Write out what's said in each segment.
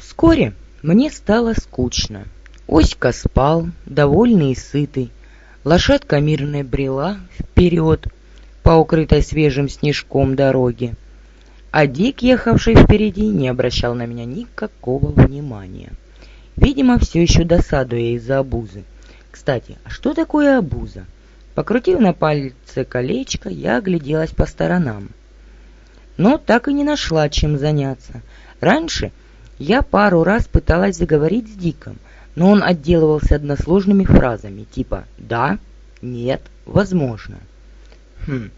Вскоре мне стало скучно. Оська спал, довольный и сытый. Лошадка мирно брела вперед по укрытой свежим снежком дороге. А Дик, ехавший впереди, не обращал на меня никакого внимания. Видимо, все еще досадуя из-за обузы. Кстати, а что такое обуза? Покрутив на пальце колечко, я огляделась по сторонам. Но так и не нашла, чем заняться. Раньше я пару раз пыталась заговорить с Диком, но он отделывался односложными фразами, типа «да», «нет», «возможно». Хм,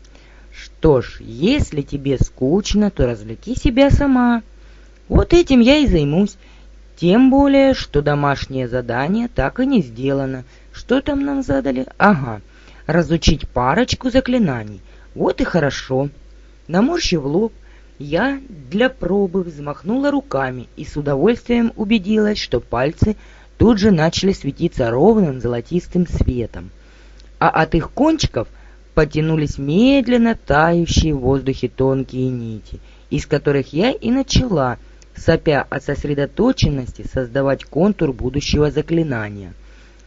что ж, если тебе скучно, то развлеки себя сама. Вот этим я и займусь. Тем более, что домашнее задание так и не сделано. Что там нам задали? Ага, разучить парочку заклинаний. Вот и хорошо. Наморщив лоб, я для пробы взмахнула руками и с удовольствием убедилась, что пальцы тут же начали светиться ровным золотистым светом, а от их кончиков потянулись медленно тающие в воздухе тонкие нити, из которых я и начала, сопя от сосредоточенности, создавать контур будущего заклинания.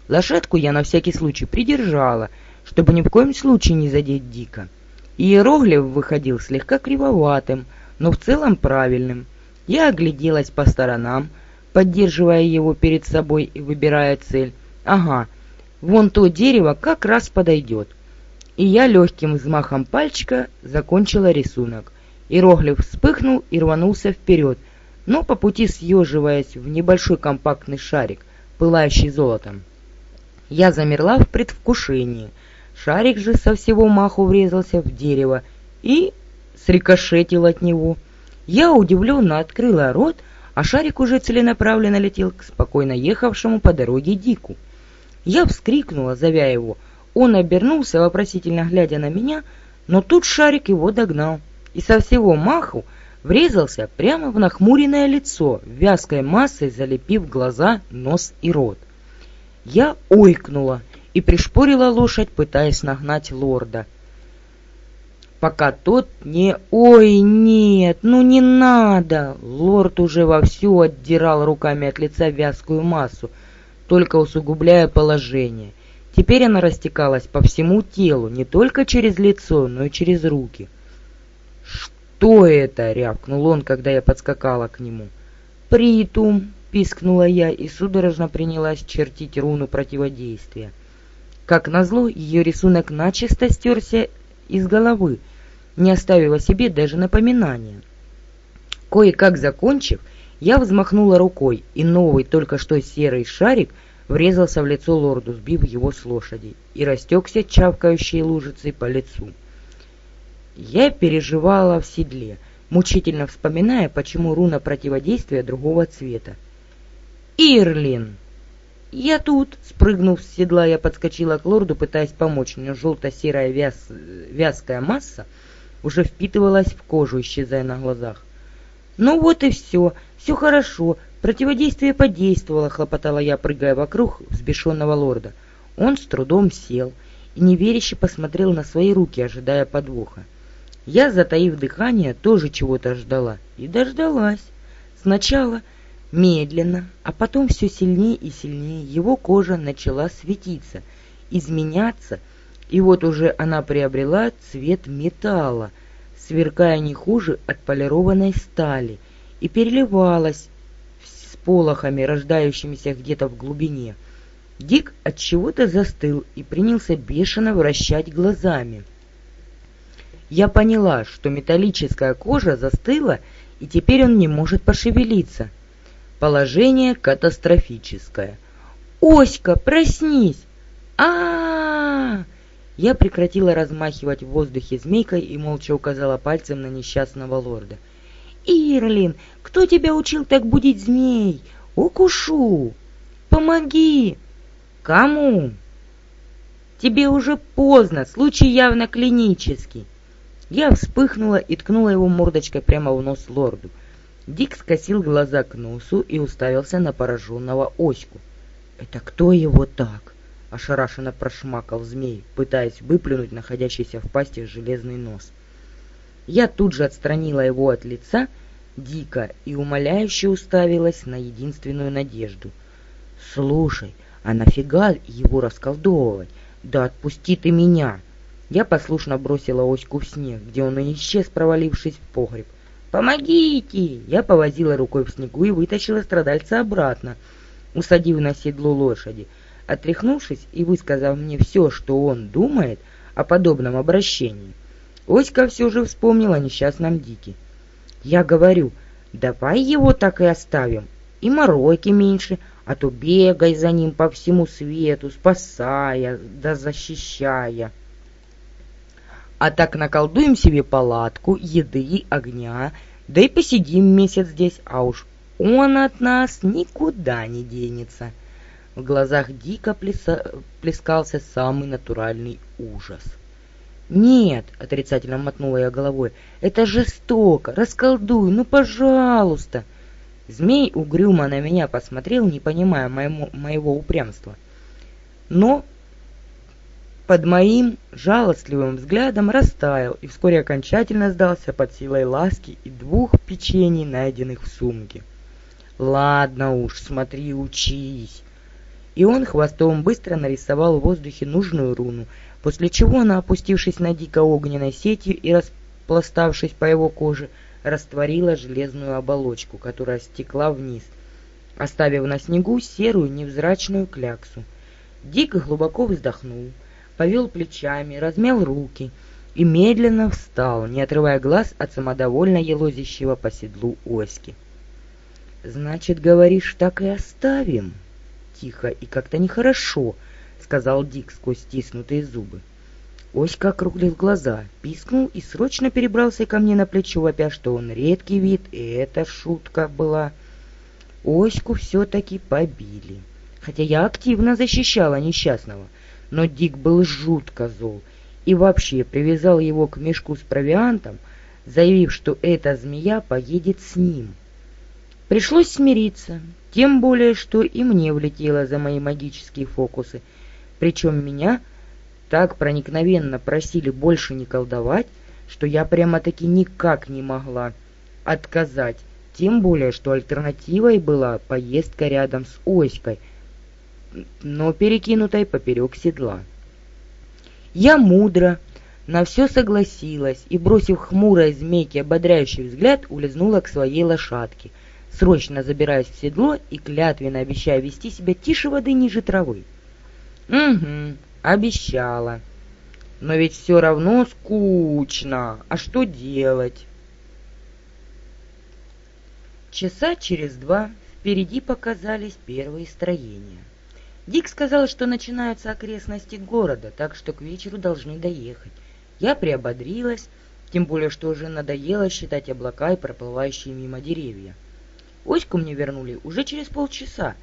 Лошадку я на всякий случай придержала, чтобы ни в коем случае не задеть Дика. Иероглиф выходил слегка кривоватым, но в целом правильным. Я огляделась по сторонам, поддерживая его перед собой и выбирая цель. Ага, вон то дерево как раз подойдет. И я легким взмахом пальчика закончила рисунок. Иероглиф вспыхнул и рванулся вперед, но по пути съеживаясь в небольшой компактный шарик, пылающий золотом. Я замерла в предвкушении. Шарик же со всего маху врезался в дерево и срикошетил от него. Я удивленно открыла рот, а шарик уже целенаправленно летел к спокойно ехавшему по дороге Дику. Я вскрикнула, зовя его. Он обернулся, вопросительно глядя на меня, но тут шарик его догнал и со всего маху врезался прямо в нахмуренное лицо, вязкой массой залепив глаза, нос и рот. Я ойкнула и пришпорила лошадь, пытаясь нагнать лорда пока тот не... «Ой, нет, ну не надо!» Лорд уже вовсю отдирал руками от лица вязкую массу, только усугубляя положение. Теперь она растекалась по всему телу, не только через лицо, но и через руки. «Что это?» — рявкнул он, когда я подскакала к нему. «Притум!» — пискнула я и судорожно принялась чертить руну противодействия. Как назло, ее рисунок начисто стерся из головы, не оставив о себе даже напоминания. Кое-как закончив, я взмахнула рукой, и новый, только что серый шарик врезался в лицо лорду, сбив его с лошади, и растекся чавкающей лужицей по лицу. Я переживала в седле, мучительно вспоминая, почему руна противодействия другого цвета. «Ирлин!» «Я тут!» — спрыгнув с седла, я подскочила к лорду, пытаясь помочь, но желто-серая вяз... вязкая масса уже впитывалась в кожу, исчезая на глазах. «Ну вот и все, все хорошо, противодействие подействовало», — хлопотала я, прыгая вокруг взбешенного лорда. Он с трудом сел и неверяще посмотрел на свои руки, ожидая подвоха. Я, затаив дыхание, тоже чего-то ждала. И дождалась. Сначала медленно, а потом все сильнее и сильнее его кожа начала светиться, изменяться — и вот уже она приобрела цвет металла, сверкая не хуже отполированной стали, и переливалась с полохами, рождающимися где-то в глубине. Дик от чего-то застыл и принялся бешено вращать глазами. Я поняла, что металлическая кожа застыла, и теперь он не может пошевелиться. Положение катастрофическое. «Оська, проснись!» а-а-а! Я прекратила размахивать в воздухе змейкой и молча указала пальцем на несчастного лорда. «Ирлин, кто тебя учил так будить змей? Укушу! Помоги!» «Кому?» «Тебе уже поздно, случай явно клинический». Я вспыхнула и ткнула его мордочкой прямо в нос лорду. Дик скосил глаза к носу и уставился на пораженного оську. «Это кто его так?» Ошарашенно прошмакал змей, пытаясь выплюнуть находящийся в пасти железный нос. Я тут же отстранила его от лица, дико и умоляюще уставилась на единственную надежду. «Слушай, а нафига его расколдовывать? Да отпусти ты меня!» Я послушно бросила Оську в снег, где он и исчез, провалившись в погреб. «Помогите!» Я повозила рукой в снегу и вытащила страдальца обратно, усадив на седло лошади. Отряхнувшись и высказав мне все, что он думает о подобном обращении, Оська все же вспомнила о несчастном Дике. Я говорю, давай его так и оставим, и мороки меньше, а то бегай за ним по всему свету, спасая да защищая. А так наколдуем себе палатку, еды, огня, да и посидим месяц здесь, а уж он от нас никуда не денется. В глазах дико плеса... плескался самый натуральный ужас. «Нет», — отрицательно мотнула я головой, — «это жестоко, расколдуй, ну, пожалуйста». Змей угрюмо на меня посмотрел, не понимая моему, моего упрямства. Но под моим жалостливым взглядом растаял и вскоре окончательно сдался под силой ласки и двух печений, найденных в сумке. «Ладно уж, смотри, учись!» И он хвостом быстро нарисовал в воздухе нужную руну, после чего она, опустившись на дико огненной сетью и распластавшись по его коже, растворила железную оболочку, которая стекла вниз, оставив на снегу серую невзрачную кляксу. Дико глубоко вздохнул, повел плечами, размял руки и медленно встал, не отрывая глаз от самодовольно елозящего по седлу оськи. «Значит, говоришь, так и оставим?» Тихо и как-то нехорошо, сказал Дик сквозь стиснутые зубы. Оська округлил глаза, пискнул и срочно перебрался ко мне на плечо, вопя, что он редкий вид, и эта шутка была. Оську все-таки побили. Хотя я активно защищала несчастного, но Дик был жутко зол и вообще привязал его к мешку с провиантом, заявив, что эта змея поедет с ним. Пришлось смириться, тем более, что и мне влетело за мои магические фокусы — причем меня так проникновенно просили больше не колдовать, что я прямо-таки никак не могла отказать, тем более, что альтернативой была поездка рядом с Оськой, но перекинутой поперек седла. Я мудро на все согласилась и, бросив хмурой змейке ободряющий взгляд, улизнула к своей лошадке, срочно забираясь в седло и клятвенно обещая вести себя тише воды ниже травы. Угу, обещала. Но ведь все равно скучно. А что делать? Часа через два впереди показались первые строения. Дик сказал, что начинаются окрестности города, так что к вечеру должны доехать. Я приободрилась, тем более, что уже надоело считать облака и проплывающие мимо деревья. Оську мне вернули уже через полчаса,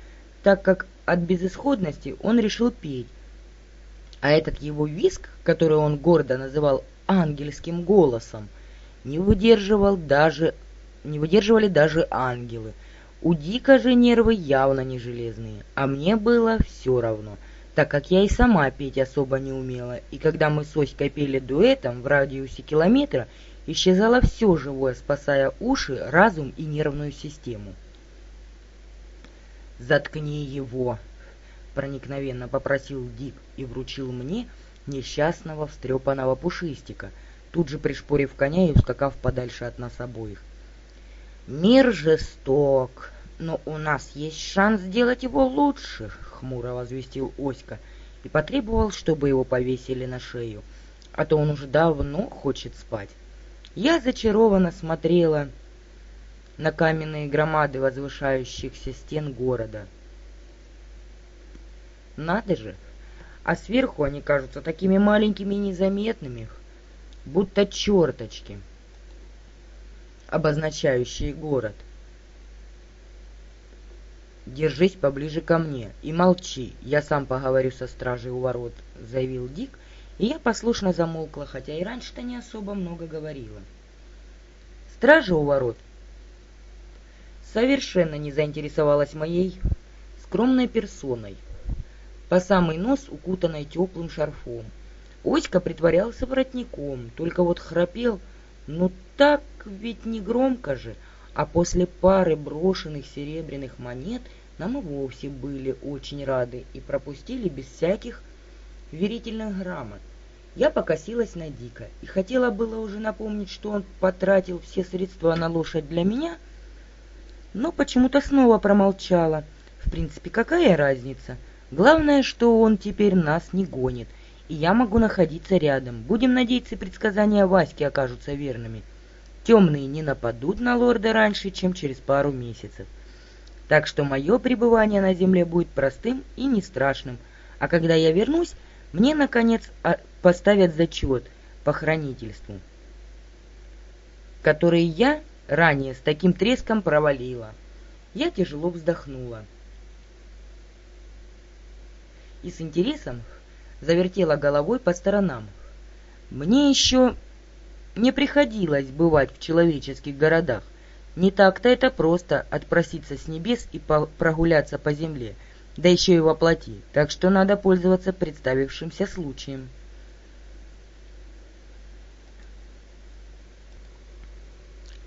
так как от безысходности он решил петь. А этот его виск, который он гордо называл ангельским голосом, не выдерживал даже не выдерживали даже ангелы. У Дика же нервы явно не железные, а мне было все равно, так как я и сама петь особо не умела, и когда мы с Оськой пели дуэтом в радиусе километра, исчезало все живое, спасая уши, разум и нервную систему. «Заткни его!» — проникновенно попросил Дик и вручил мне несчастного встрепанного пушистика, тут же пришпорив коня и ускакав подальше от нас обоих. «Мир жесток, но у нас есть шанс сделать его лучше», — хмуро возвестил Оська и потребовал, чтобы его повесили на шею, а то он уже давно хочет спать. Я зачарованно смотрела на каменные громады возвышающихся стен города. Надо же! А сверху они кажутся такими маленькими и незаметными, будто черточки, обозначающие город. «Держись поближе ко мне и молчи, я сам поговорю со стражей у ворот», — заявил Дик, и я послушно замолкла, хотя и раньше-то не особо много говорила. Стража у ворот совершенно не заинтересовалась моей скромной персоной, по самый нос укутанной теплым шарфом. Оська притворялся воротником, только вот храпел, ну так ведь не громко же, а после пары брошенных серебряных монет нам и вовсе были очень рады и пропустили без всяких верительных грамот. Я покосилась на Дика и хотела было уже напомнить, что он потратил все средства на лошадь для меня, но почему-то снова промолчала. В принципе, какая разница? Главное, что он теперь нас не гонит, и я могу находиться рядом. Будем надеяться, предсказания Васьки окажутся верными. Темные не нападут на лорда раньше, чем через пару месяцев. Так что мое пребывание на земле будет простым и не страшным, а когда я вернусь, мне, наконец, а, поставят зачет по хранительству, который я ранее с таким треском провалила. Я тяжело вздохнула и с интересом завертела головой по сторонам. Мне еще не приходилось бывать в человеческих городах. Не так-то это просто отпроситься с небес и прогуляться по земле — да еще и воплоти, так что надо пользоваться представившимся случаем.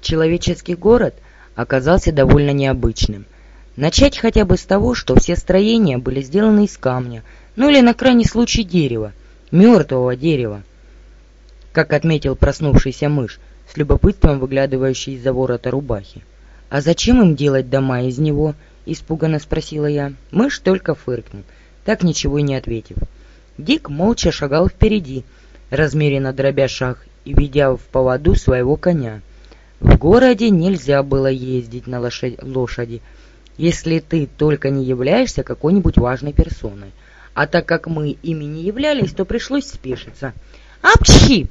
Человеческий город оказался довольно необычным. Начать хотя бы с того, что все строения были сделаны из камня, ну или на крайний случай дерева, мертвого дерева, как отметил проснувшийся мышь, с любопытством выглядывающий из-за ворота рубахи. А зачем им делать дома из него, — испуганно спросила я. Мышь только фыркнул, так ничего и не ответив. Дик молча шагал впереди, размеренно дробя шаг и ведя в поводу своего коня. В городе нельзя было ездить на лошади, если ты только не являешься какой-нибудь важной персоной. А так как мы ими не являлись, то пришлось спешиться. «Апчхи!»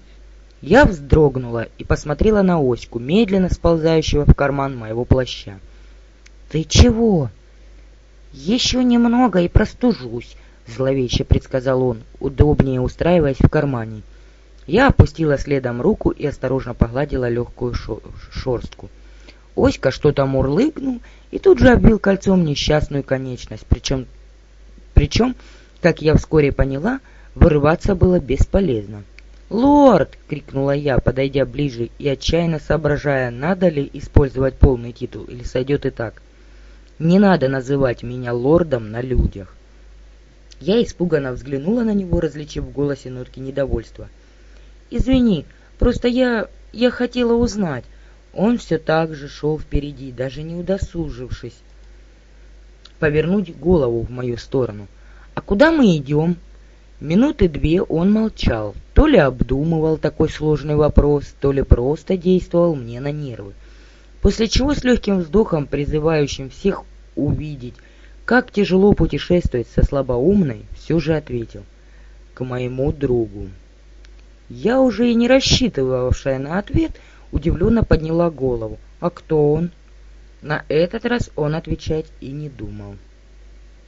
Я вздрогнула и посмотрела на оську, медленно сползающего в карман моего плаща. «Ты чего?» «Еще немного и простужусь», — зловеще предсказал он, удобнее устраиваясь в кармане. Я опустила следом руку и осторожно погладила легкую шорстку. Оська что-то мурлыкнул и тут же обвил кольцом несчастную конечность, причем, причем, как я вскоре поняла, вырываться было бесполезно. «Лорд!» — крикнула я, подойдя ближе и отчаянно соображая, надо ли использовать полный титул или сойдет и так. Не надо называть меня лордом на людях. Я испуганно взглянула на него, различив в голосе нотки недовольства. «Извини, просто я... я хотела узнать». Он все так же шел впереди, даже не удосужившись повернуть голову в мою сторону. «А куда мы идем?» Минуты две он молчал, то ли обдумывал такой сложный вопрос, то ли просто действовал мне на нервы после чего с легким вздохом, призывающим всех увидеть, как тяжело путешествовать со слабоумной, все же ответил «К моему другу». Я уже и не рассчитывавшая на ответ, удивленно подняла голову. «А кто он?» На этот раз он отвечать и не думал.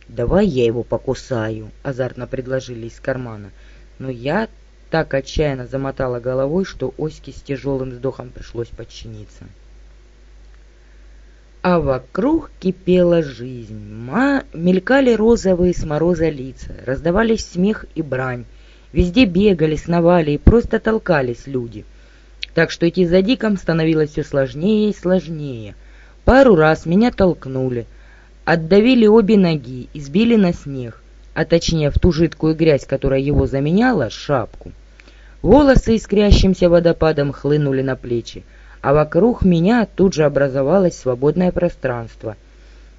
«Давай я его покусаю», — азартно предложили из кармана. Но я так отчаянно замотала головой, что Оське с тяжелым вздохом пришлось подчиниться а вокруг кипела жизнь. Ма... Мелькали розовые с лица, раздавались смех и брань. Везде бегали, сновали и просто толкались люди. Так что идти за Диком становилось все сложнее и сложнее. Пару раз меня толкнули, отдавили обе ноги и сбили на снег, а точнее в ту жидкую грязь, которая его заменяла, шапку. Волосы искрящимся водопадом хлынули на плечи а вокруг меня тут же образовалось свободное пространство.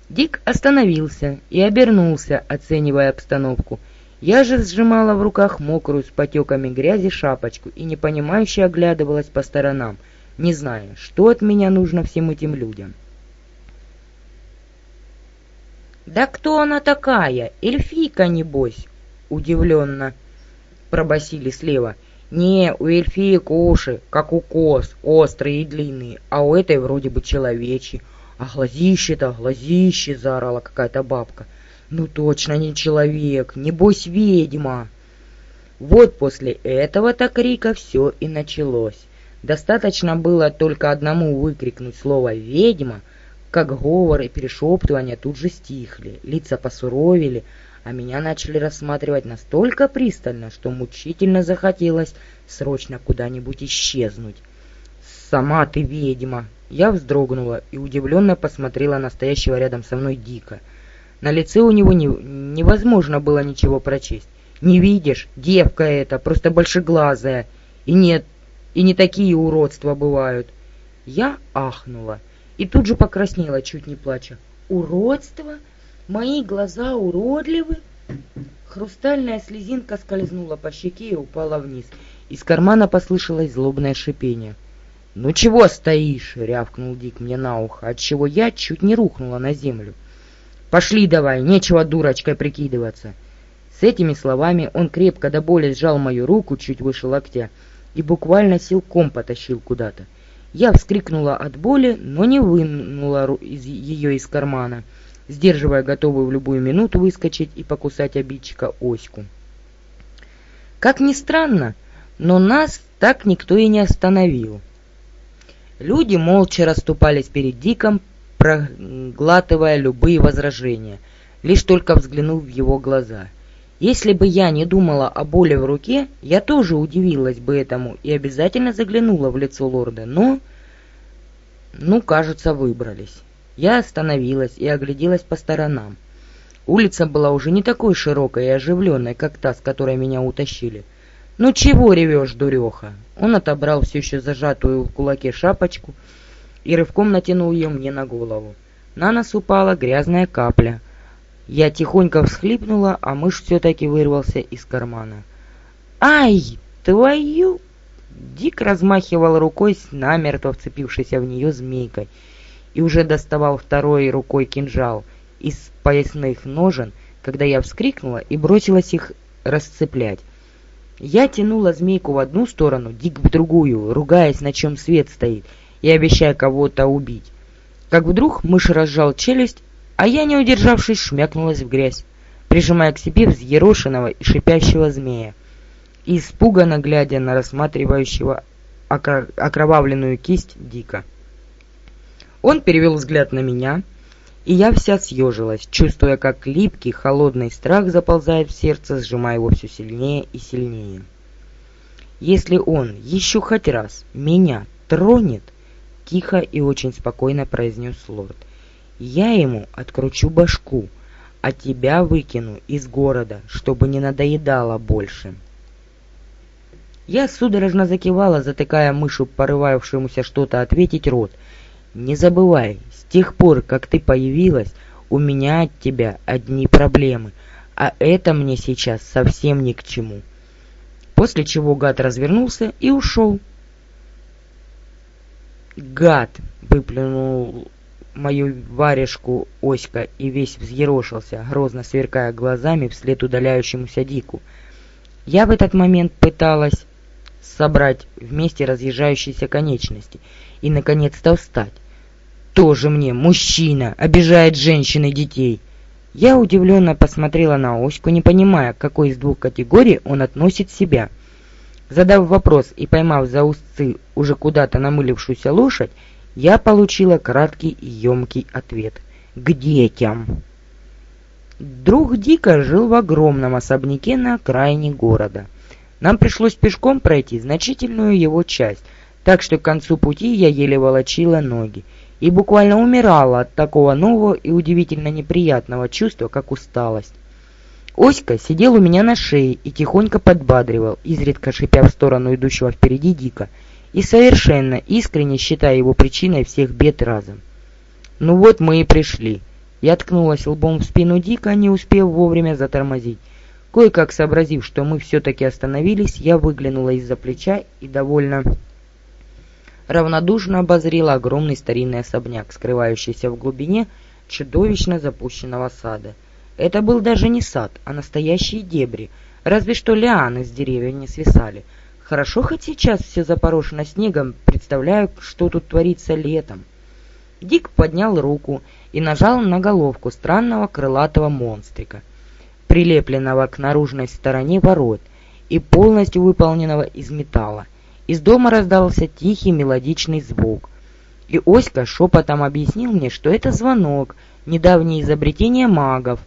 Дик остановился и обернулся, оценивая обстановку. Я же сжимала в руках мокрую с потеками грязи шапочку и непонимающе оглядывалась по сторонам, не зная, что от меня нужно всем этим людям. «Да кто она такая? Эльфийка, небось?» — удивленно пробасили слева — не, у эльфиек уши, как у коз, острые и длинные, а у этой вроде бы человечьи. А глазище-то, глазище, заорала какая-то бабка. Ну точно не человек, небось ведьма. Вот после этого-то крика все и началось. Достаточно было только одному выкрикнуть слово «ведьма», как говор и перешептывания тут же стихли, лица посуровили, а меня начали рассматривать настолько пристально, что мучительно захотелось срочно куда-нибудь исчезнуть. «Сама ты ведьма!» Я вздрогнула и удивленно посмотрела на стоящего рядом со мной Дика. На лице у него не... невозможно было ничего прочесть. «Не видишь? Девка эта, просто большеглазая. И нет, и не такие уродства бывают». Я ахнула и тут же покраснела, чуть не плача. «Уродство? Мои глаза уродливы?» Хрустальная слезинка скользнула по щеке и упала вниз. Из кармана послышалось злобное шипение. «Ну чего стоишь?» — рявкнул Дик мне на ухо, отчего я чуть не рухнула на землю. «Пошли давай, нечего дурочкой прикидываться!» С этими словами он крепко до боли сжал мою руку чуть выше локтя и буквально силком потащил куда-то. Я вскрикнула от боли, но не вынула ее из кармана, сдерживая готовую в любую минуту выскочить и покусать обидчика оську. Как ни странно, но нас так никто и не остановил. Люди молча расступались перед Диком, проглатывая любые возражения, лишь только взглянув в его глаза. Если бы я не думала о боли в руке, я тоже удивилась бы этому и обязательно заглянула в лицо лорда, но... Ну, кажется, выбрались. Я остановилась и огляделась по сторонам. Улица была уже не такой широкой и оживленной, как та, с которой меня утащили. «Ну чего ревешь, дуреха?» Он отобрал все еще зажатую в кулаке шапочку и рывком натянул ее мне на голову. На нас упала грязная капля. Я тихонько всхлипнула, а мышь все-таки вырвался из кармана. «Ай, твою!» Дик размахивал рукой с намертво вцепившейся в нее змейкой и уже доставал второй рукой кинжал из поясных ножен, когда я вскрикнула и бросилась их расцеплять. Я тянула змейку в одну сторону, Дик в другую, ругаясь, на чем свет стоит, и обещая кого-то убить. Как вдруг мышь разжал челюсть, а я, не удержавшись, шмякнулась в грязь, прижимая к себе взъерошенного и шипящего змея, и испуганно глядя на рассматривающего окровавленную кисть Дика. Он перевел взгляд на меня — и я вся съежилась, чувствуя, как липкий, холодный страх заползает в сердце, сжимая его все сильнее и сильнее. Если он еще хоть раз меня тронет, тихо и очень спокойно произнес лорд, я ему откручу башку, а тебя выкину из города, чтобы не надоедало больше. Я судорожно закивала, затыкая мышу, порывавшемуся что-то ответить рот. Не забывай, тех пор, как ты появилась, у меня от тебя одни проблемы, а это мне сейчас совсем ни к чему. После чего гад развернулся и ушел. «Гад!» — выплюнул мою варежку Оська и весь взъерошился, грозно сверкая глазами вслед удаляющемуся Дику. Я в этот момент пыталась собрать вместе разъезжающиеся конечности и наконец-то встать тоже мне мужчина, обижает женщин и детей. Я удивленно посмотрела на Оську, не понимая, к какой из двух категорий он относит себя. Задав вопрос и поймав за узцы уже куда-то намылившуюся лошадь, я получила краткий и емкий ответ. «К детям!» Друг Дика жил в огромном особняке на окраине города. Нам пришлось пешком пройти значительную его часть, так что к концу пути я еле волочила ноги и буквально умирала от такого нового и удивительно неприятного чувства, как усталость. Оська сидел у меня на шее и тихонько подбадривал, изредка шипя в сторону идущего впереди Дика, и совершенно искренне считая его причиной всех бед разом. «Ну вот мы и пришли». Я ткнулась лбом в спину Дика, не успев вовремя затормозить. Кое-как сообразив, что мы все-таки остановились, я выглянула из-за плеча и довольно равнодушно обозрела огромный старинный особняк, скрывающийся в глубине чудовищно запущенного сада. Это был даже не сад, а настоящие дебри, разве что лианы с деревьев не свисали. Хорошо хоть сейчас все запорошено снегом, представляю, что тут творится летом. Дик поднял руку и нажал на головку странного крылатого монстрика, прилепленного к наружной стороне ворот и полностью выполненного из металла. Из дома раздался тихий мелодичный звук. И Оська шепотом объяснил мне, что это звонок, недавнее изобретение магов,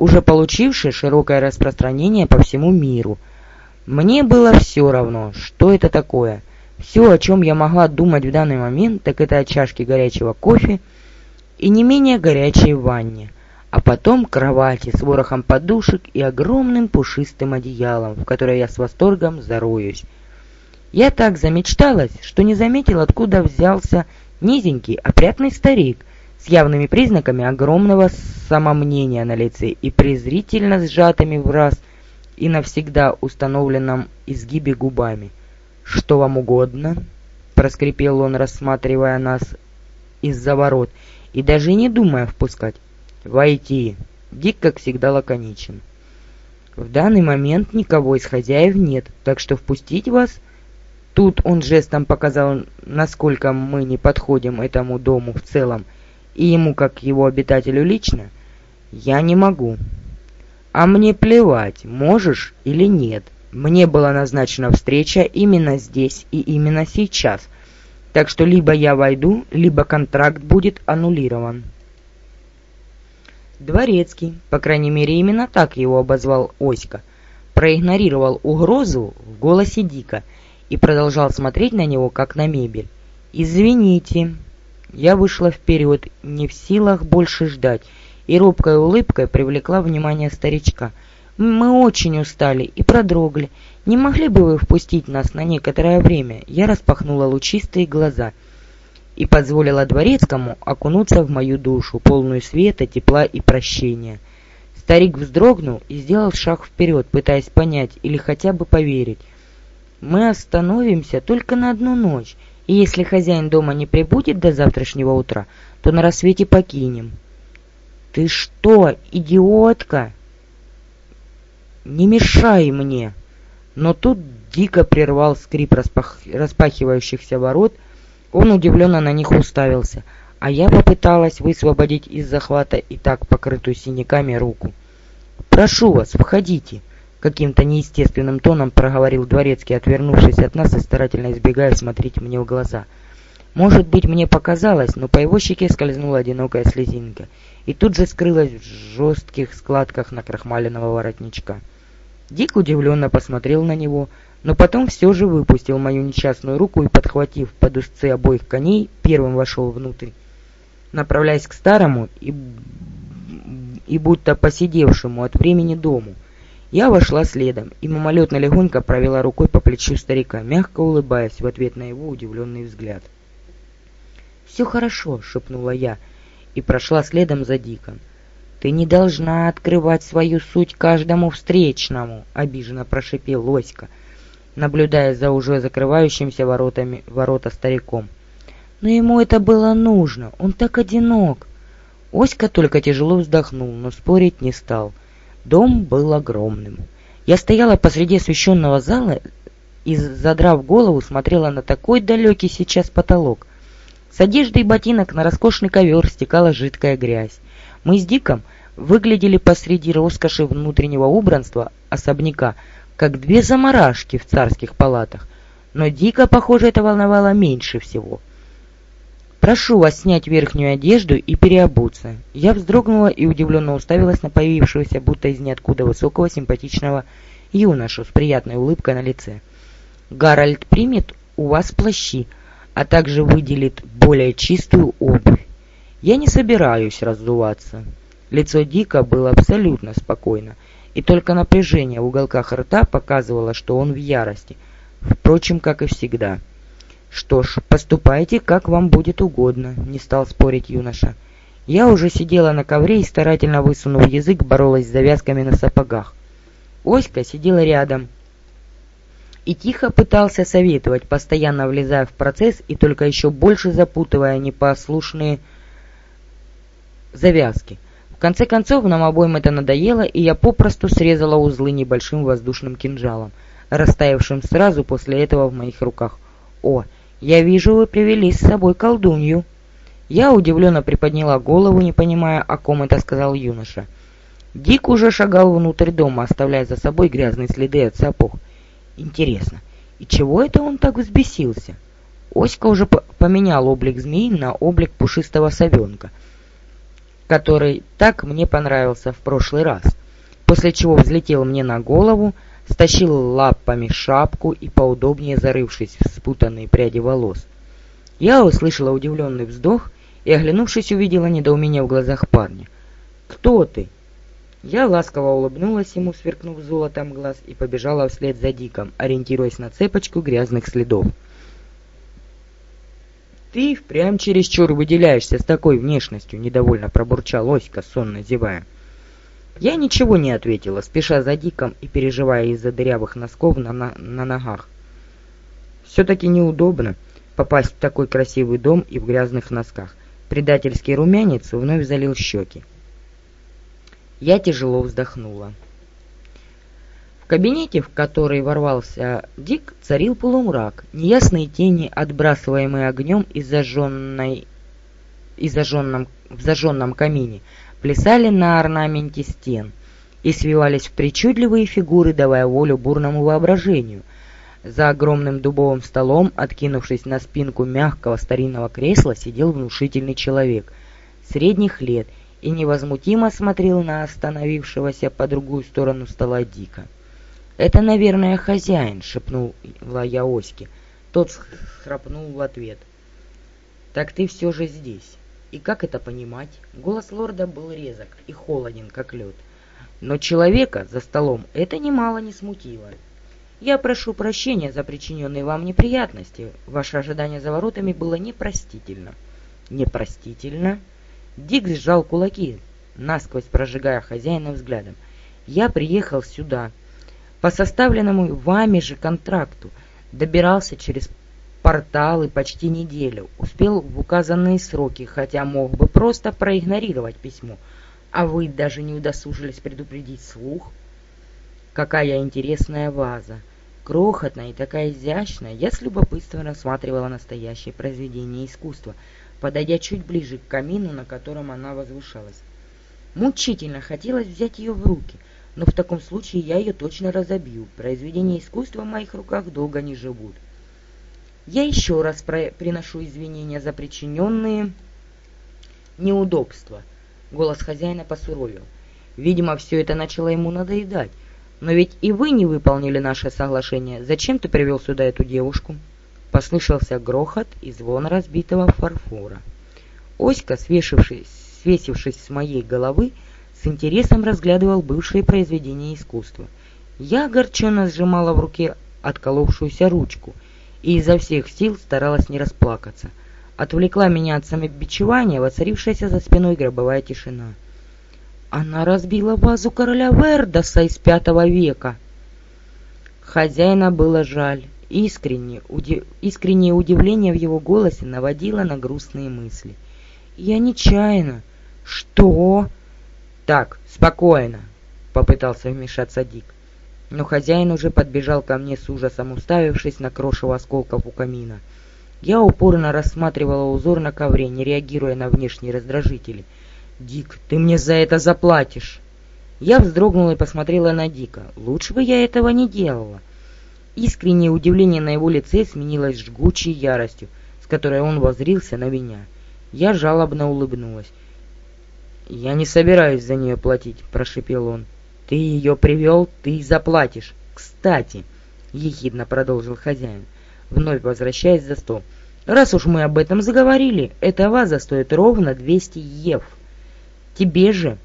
уже получившее широкое распространение по всему миру. Мне было все равно, что это такое. Все, о чем я могла думать в данный момент, так это о чашке горячего кофе и не менее горячей ванне, а потом кровати с ворохом подушек и огромным пушистым одеялом, в которое я с восторгом зароюсь. Я так замечталась, что не заметил, откуда взялся низенький, опрятный старик с явными признаками огромного самомнения на лице и презрительно сжатыми в раз и навсегда установленном изгибе губами. «Что вам угодно?» — проскрипел он, рассматривая нас из-за ворот, и даже не думая впускать. «Войти!» Дик, как всегда, лаконичен. «В данный момент никого из хозяев нет, так что впустить вас...» Тут он жестом показал, насколько мы не подходим этому дому в целом, и ему, как его обитателю лично, я не могу. А мне плевать, можешь или нет. Мне была назначена встреча именно здесь и именно сейчас. Так что либо я войду, либо контракт будет аннулирован. Дворецкий, по крайней мере именно так его обозвал Оська, проигнорировал угрозу в голосе Дика и продолжал смотреть на него, как на мебель. «Извините». Я вышла вперед, не в силах больше ждать, и робкой улыбкой привлекла внимание старичка. «Мы очень устали и продрогли. Не могли бы вы впустить нас на некоторое время?» Я распахнула лучистые глаза и позволила дворецкому окунуться в мою душу, полную света, тепла и прощения. Старик вздрогнул и сделал шаг вперед, пытаясь понять или хотя бы поверить. «Мы остановимся только на одну ночь, и если хозяин дома не прибудет до завтрашнего утра, то на рассвете покинем». «Ты что, идиотка?» «Не мешай мне!» Но тут дико прервал скрип распах... распахивающихся ворот, он удивленно на них уставился, а я попыталась высвободить из захвата и так покрытую синяками руку. «Прошу вас, входите!» Каким-то неестественным тоном проговорил дворецкий, отвернувшись от нас и старательно избегая смотреть мне в глаза. Может быть, мне показалось, но по его щеке скользнула одинокая слезинка, и тут же скрылась в жестких складках на накрахмаленного воротничка. Дик удивленно посмотрел на него, но потом все же выпустил мою несчастную руку и, подхватив под узцы обоих коней, первым вошел внутрь, направляясь к старому и, и будто посидевшему от времени дому. Я вошла следом и мимолетно легонько провела рукой по плечу старика, мягко улыбаясь в ответ на его удивленный взгляд. «Все хорошо», — шепнула я, и прошла следом за Диком. «Ты не должна открывать свою суть каждому встречному», — обиженно прошипел Лоська, наблюдая за уже закрывающимся воротами ворота стариком. «Но ему это было нужно, он так одинок». Оська только тяжело вздохнул, но спорить не стал. Дом был огромным. Я стояла посреди освещенного зала и, задрав голову, смотрела на такой далекий сейчас потолок. С одежды и ботинок на роскошный ковер стекала жидкая грязь. Мы с Диком выглядели посреди роскоши внутреннего убранства особняка, как две заморашки в царских палатах. Но Дика, похоже, это волновало меньше всего. «Прошу вас снять верхнюю одежду и переобуться». Я вздрогнула и удивленно уставилась на появившегося, будто из ниоткуда высокого симпатичного юношу с приятной улыбкой на лице. «Гарольд примет у вас плащи, а также выделит более чистую обувь. Я не собираюсь раздуваться. Лицо Дика было абсолютно спокойно, и только напряжение в уголках рта показывало, что он в ярости, впрочем, как и всегда. «Что ж, поступайте, как вам будет угодно», — не стал спорить юноша. Я уже сидела на ковре и, старательно высунув язык, боролась с завязками на сапогах. Оська сидела рядом и тихо пытался советовать, постоянно влезая в процесс и только еще больше запутывая непослушные завязки. В конце концов, нам обоим это надоело, и я попросту срезала узлы небольшим воздушным кинжалом, растаявшим сразу после этого в моих руках. О, я вижу, вы привели с собой колдунью. Я удивленно приподняла голову, не понимая, о ком это сказал юноша. Дик уже шагал внутрь дома, оставляя за собой грязные следы от сапог. Интересно, и чего это он так взбесился? Оська уже поменял облик змеи на облик пушистого совенка — который так мне понравился в прошлый раз, после чего взлетел мне на голову, стащил лапами шапку и поудобнее зарывшись в спутанные пряди волос. Я услышала удивленный вздох и, оглянувшись, увидела недоумение в глазах парня. «Кто ты?» Я ласково улыбнулась ему, сверкнув золотом глаз, и побежала вслед за Диком, ориентируясь на цепочку грязных следов. «Ты впрямь чересчур выделяешься с такой внешностью», — недовольно пробурчал Оська, сонно зевая. Я ничего не ответила, спеша за Диком и переживая из-за дырявых носков на, на, на ногах. Все-таки неудобно попасть в такой красивый дом и в грязных носках. Предательский румянец вновь залил щеки. Я тяжело вздохнула. В кабинете, в который ворвался Дик, царил полумрак. Неясные тени, отбрасываемые огнем из зажженной... из зажженном... в зажженном камине, плясали на орнаменте стен и свивались в причудливые фигуры, давая волю бурному воображению. За огромным дубовым столом, откинувшись на спинку мягкого старинного кресла, сидел внушительный человек средних лет и невозмутимо смотрел на остановившегося по другую сторону стола Дика. «Это, наверное, хозяин», — шепнула я Оське. Тот храпнул в ответ. «Так ты все же здесь». И как это понимать? Голос лорда был резок и холоден, как лед. Но человека за столом это немало не смутило. Я прошу прощения за причиненные вам неприятности. Ваше ожидание за воротами было непростительно. Непростительно? Дик сжал кулаки, насквозь прожигая хозяина взглядом. Я приехал сюда по составленному вами же контракту, добирался через порталы почти неделю, успел в указанные сроки, хотя мог бы просто проигнорировать письмо. А вы даже не удосужились предупредить слух? Какая интересная ваза! Крохотная и такая изящная, я с любопытством рассматривала настоящее произведение искусства — подойдя чуть ближе к камину, на котором она возвышалась. Мучительно хотелось взять ее в руки, но в таком случае я ее точно разобью. Произведения искусства в моих руках долго не живут. Я еще раз приношу извинения за причиненные неудобства. Голос хозяина посуровил. Видимо, все это начало ему надоедать. Но ведь и вы не выполнили наше соглашение. Зачем ты привел сюда эту девушку? Послышался грохот и звон разбитого фарфора. Оська, свешившись, свесившись с моей головы, с интересом разглядывал бывшие произведения искусства. Я огорченно сжимала в руке отколовшуюся ручку и изо всех сил старалась не расплакаться. Отвлекла меня от самобичевания воцарившаяся за спиной гробовая тишина. Она разбила вазу короля Вердоса из пятого века. Хозяина было жаль. Искренне, уди... Искреннее удивление в его голосе наводило на грустные мысли. «Я нечаянно». «Что?» «Так, спокойно», — попытался вмешаться Дик. Но хозяин уже подбежал ко мне с ужасом, уставившись на крошево осколков у камина. Я упорно рассматривала узор на ковре, не реагируя на внешние раздражители. «Дик, ты мне за это заплатишь!» Я вздрогнула и посмотрела на Дика. Лучше бы я этого не делала. Искреннее удивление на его лице сменилось жгучей яростью, с которой он возрился на меня. Я жалобно улыбнулась. «Я не собираюсь за нее платить», — прошипел он. «Ты ее привел, ты заплатишь. Кстати», — ехидно продолжил хозяин, вновь возвращаясь за стол, «раз уж мы об этом заговорили, эта ваза стоит ровно 200 ев. Тебе же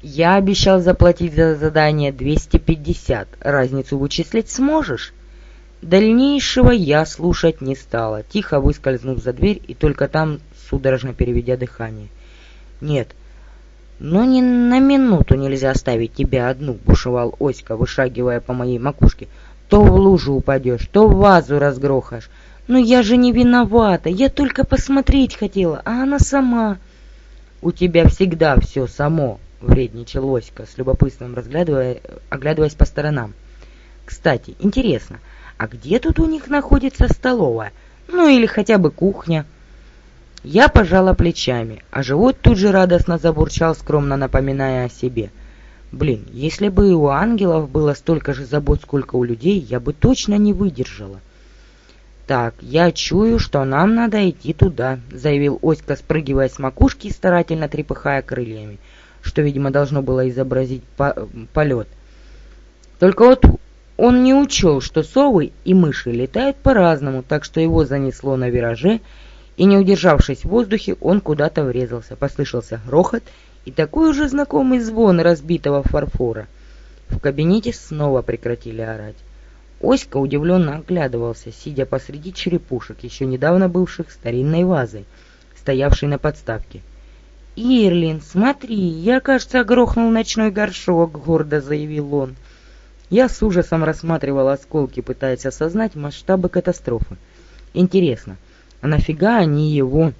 я обещал заплатить за задание 250. Разницу вычислить сможешь? Дальнейшего я слушать не стала, тихо выскользнув за дверь и только там судорожно переведя дыхание. Нет, но ни на минуту нельзя оставить тебя одну, бушевал Оська, вышагивая по моей макушке. То в лужу упадешь, то в вазу разгрохаешь. Но я же не виновата, я только посмотреть хотела, а она сама. У тебя всегда все само, вредничал Оська, с любопытством разглядывая, оглядываясь по сторонам. «Кстати, интересно, а где тут у них находится столовая? Ну или хотя бы кухня?» Я пожала плечами, а живот тут же радостно забурчал, скромно напоминая о себе. Блин, если бы у ангелов было столько же забот, сколько у людей, я бы точно не выдержала. «Так, я чую, что нам надо идти туда», — заявил Оська, спрыгивая с макушки и старательно трепыхая крыльями что, видимо, должно было изобразить по полет. Только вот он не учел, что совы и мыши летают по-разному, так что его занесло на вираже, и, не удержавшись в воздухе, он куда-то врезался. Послышался грохот и такой уже знакомый звон разбитого фарфора. В кабинете снова прекратили орать. Оська удивленно оглядывался, сидя посреди черепушек, еще недавно бывших старинной вазой, стоявшей на подставке. «Ирлин, смотри, я, кажется, грохнул ночной горшок», — гордо заявил он. Я с ужасом рассматривал осколки, пытаясь осознать масштабы катастрофы. Интересно, а нафига они его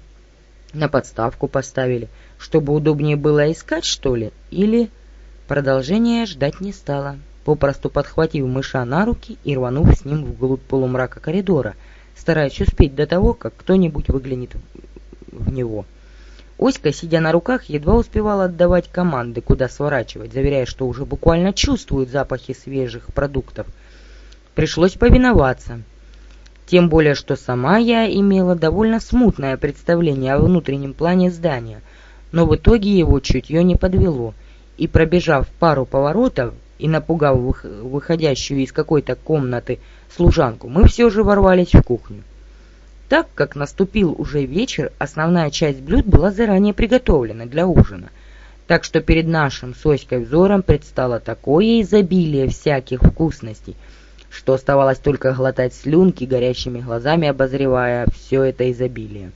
на подставку поставили? Чтобы удобнее было искать, что ли? Или... Продолжения ждать не стало, попросту подхватив мыша на руки и рванув с ним вглубь полумрака коридора, стараясь успеть до того, как кто-нибудь выглянет в него. Оська, сидя на руках, едва успевала отдавать команды, куда сворачивать, заверяя, что уже буквально чувствует запахи свежих продуктов. Пришлось повиноваться. Тем более, что сама я имела довольно смутное представление о внутреннем плане здания, но в итоге его чутье не подвело, и пробежав пару поворотов и напугав выходящую из какой-то комнаты служанку, мы все же ворвались в кухню. Так как наступил уже вечер, основная часть блюд была заранее приготовлена для ужина, так что перед нашим с взором предстало такое изобилие всяких вкусностей, что оставалось только глотать слюнки, горящими глазами обозревая все это изобилие.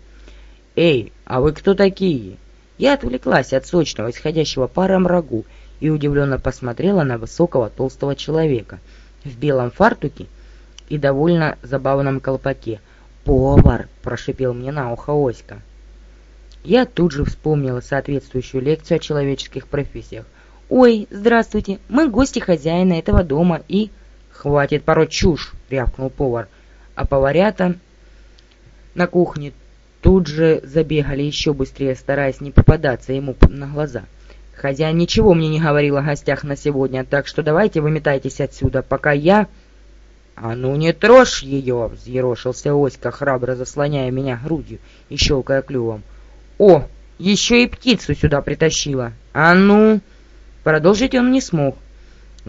«Эй, а вы кто такие?» Я отвлеклась от сочного, исходящего паром рагу и удивленно посмотрела на высокого толстого человека в белом фартуке и довольно забавном колпаке, «Повар!» — прошипел мне на ухо Оська. Я тут же вспомнила соответствующую лекцию о человеческих профессиях. «Ой, здравствуйте, мы гости хозяина этого дома и...» «Хватит пороть чушь!» — рявкнул повар. А поварята на кухне тут же забегали еще быстрее, стараясь не попадаться ему на глаза. Хозяин ничего мне не говорил о гостях на сегодня, так что давайте выметайтесь отсюда, пока я... «А ну не трожь ее!» — взъерошился Оська, храбро заслоняя меня грудью и щелкая клювом. «О, еще и птицу сюда притащила! А ну!» Продолжить он не смог.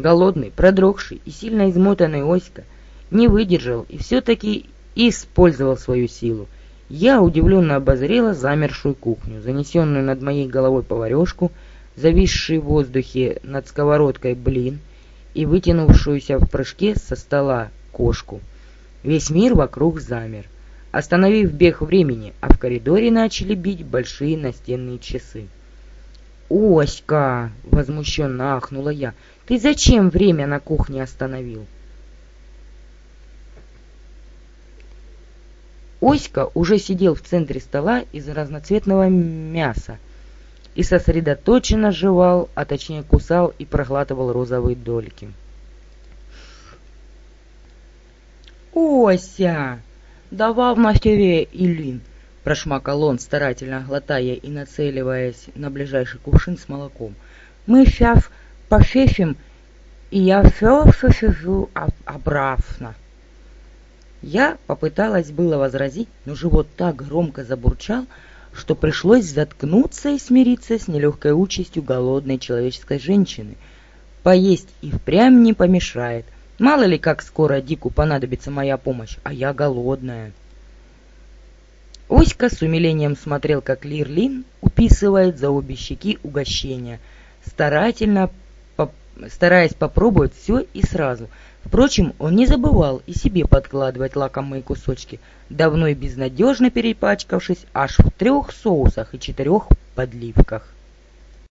Голодный, продрогший и сильно измотанный Оська не выдержал и все-таки использовал свою силу. Я удивленно обозрела замершую кухню, занесенную над моей головой поварешку, зависший в воздухе над сковородкой блин и вытянувшуюся в прыжке со стола кошку. Весь мир вокруг замер, остановив бег времени, а в коридоре начали бить большие настенные часы. «Оська!» — возмущенно ахнула я. «Ты зачем время на кухне остановил?» Оська уже сидел в центре стола из разноцветного мяса и сосредоточенно жевал, а точнее кусал и проглатывал розовые дольки. «Ося! Давал на тебе Илин!» — прошмакал он, старательно глотая и нацеливаясь на ближайший кувшин с молоком. «Мы сейчас пофефим, и я все сосижу обратно!» Я попыталась было возразить, но живот так громко забурчал, что пришлось заткнуться и смириться с нелегкой участью голодной человеческой женщины. Поесть и впрямь не помешает — Мало ли, как скоро Дику понадобится моя помощь, а я голодная. Оська с умилением смотрел, как Лирлин уписывает за обе щеки угощения, старательно по стараясь попробовать все и сразу. Впрочем, он не забывал и себе подкладывать лакомые кусочки, давно и безнадежно перепачкавшись аж в трех соусах и четырех подливках.